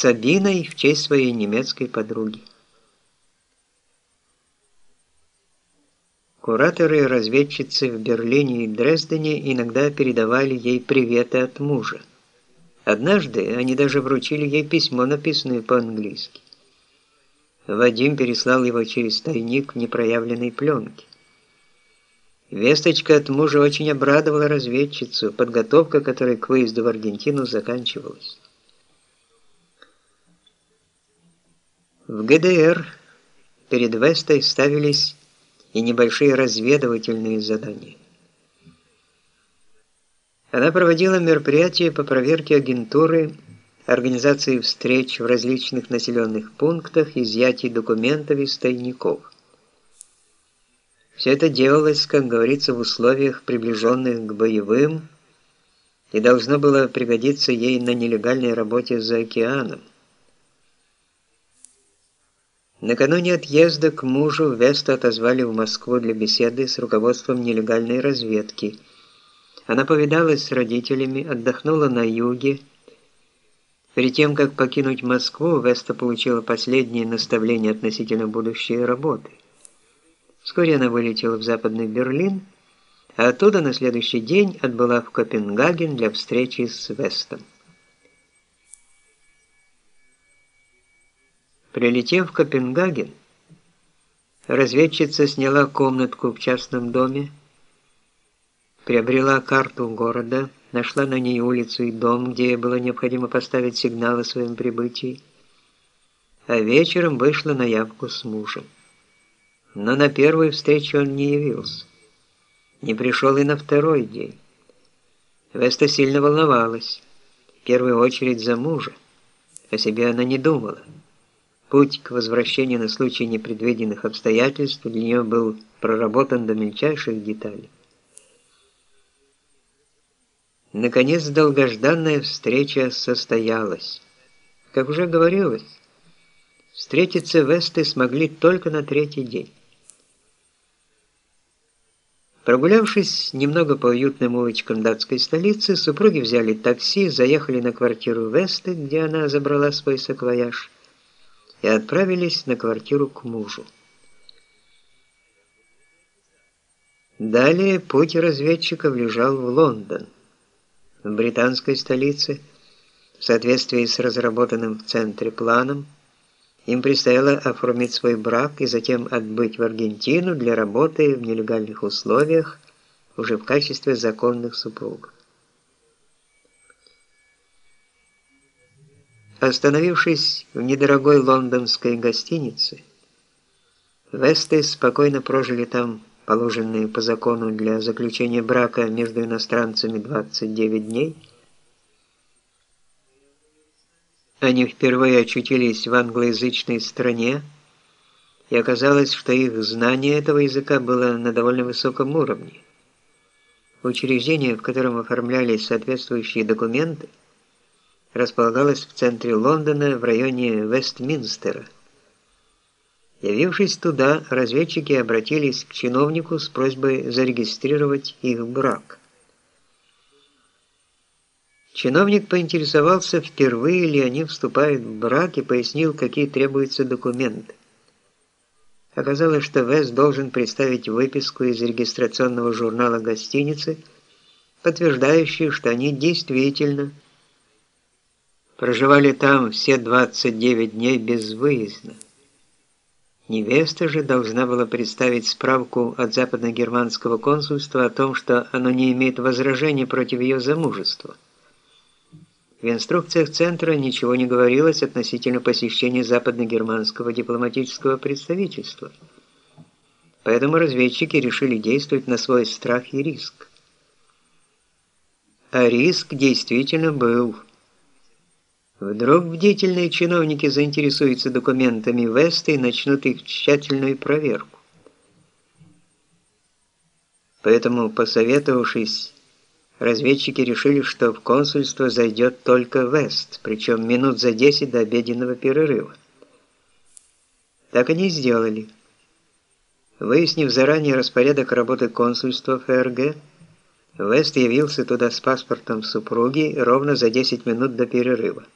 Сабиной в честь своей немецкой подруги. Кураторы и разведчицы в Берлине и Дрездене иногда передавали ей приветы от мужа. Однажды они даже вручили ей письмо, написанное по-английски. Вадим переслал его через тайник в непроявленной пленке. Весточка от мужа очень обрадовала разведчицу, подготовка которой к выезду в Аргентину заканчивалась. В ГДР перед Вестой ставились и небольшие разведывательные задания. Она проводила мероприятия по проверке агентуры, организации встреч в различных населенных пунктах, изъятии документов из тайников. Все это делалось, как говорится, в условиях, приближенных к боевым, и должно было пригодиться ей на нелегальной работе за океаном. Накануне отъезда к мужу Весту отозвали в Москву для беседы с руководством нелегальной разведки. Она повидалась с родителями, отдохнула на юге. Перед тем, как покинуть Москву, Веста получила последние наставления относительно будущей работы. Вскоре она вылетела в Западный Берлин, а оттуда на следующий день отбыла в Копенгаген для встречи с Вестом. Прилетев в Копенгаген, разведчица сняла комнатку в частном доме, приобрела карту города, нашла на ней улицу и дом, где было необходимо поставить сигнал о своем прибытии, а вечером вышла на явку с мужем но на первую встречу он не явился. Не пришел и на второй день. Веста сильно волновалась, в первую очередь за мужа. О себе она не думала. Путь к возвращению на случай непредвиденных обстоятельств для нее был проработан до мельчайших деталей. Наконец, долгожданная встреча состоялась. Как уже говорилось, встретиться Весты смогли только на третий день. Прогулявшись немного по уютным улочкам датской столицы, супруги взяли такси, заехали на квартиру Весты, где она забрала свой саквояж, и отправились на квартиру к мужу. Далее путь разведчиков лежал в Лондон. В британской столице, в соответствии с разработанным в центре планом, им предстояло оформить свой брак и затем отбыть в Аргентину для работы в нелегальных условиях уже в качестве законных супругов. Остановившись в недорогой лондонской гостинице, Весты спокойно прожили там положенные по закону для заключения брака между иностранцами 29 дней, Они впервые очутились в англоязычной стране, и оказалось, что их знание этого языка было на довольно высоком уровне. Учреждение, в котором оформлялись соответствующие документы, располагалось в центре Лондона в районе Вестминстера. Явившись туда, разведчики обратились к чиновнику с просьбой зарегистрировать их брак. Чиновник поинтересовался, впервые ли они вступают в брак и пояснил, какие требуются документы. Оказалось, что Вест должен представить выписку из регистрационного журнала гостиницы, подтверждающую, что они действительно проживали там все 29 дней безвыездно. Невеста же должна была представить справку от западно-германского консульства о том, что оно не имеет возражений против ее замужества. В инструкциях Центра ничего не говорилось относительно посещения западно-германского дипломатического представительства. Поэтому разведчики решили действовать на свой страх и риск. А риск действительно был. Вдруг бдительные чиновники заинтересуются документами Веста и начнут их тщательную проверку. Поэтому, посоветовавшись разведчики решили, что в консульство зайдет только Вест, причем минут за 10 до обеденного перерыва. Так они и сделали. Выяснив заранее распорядок работы консульства ФРГ, Вест явился туда с паспортом супруги ровно за 10 минут до перерыва.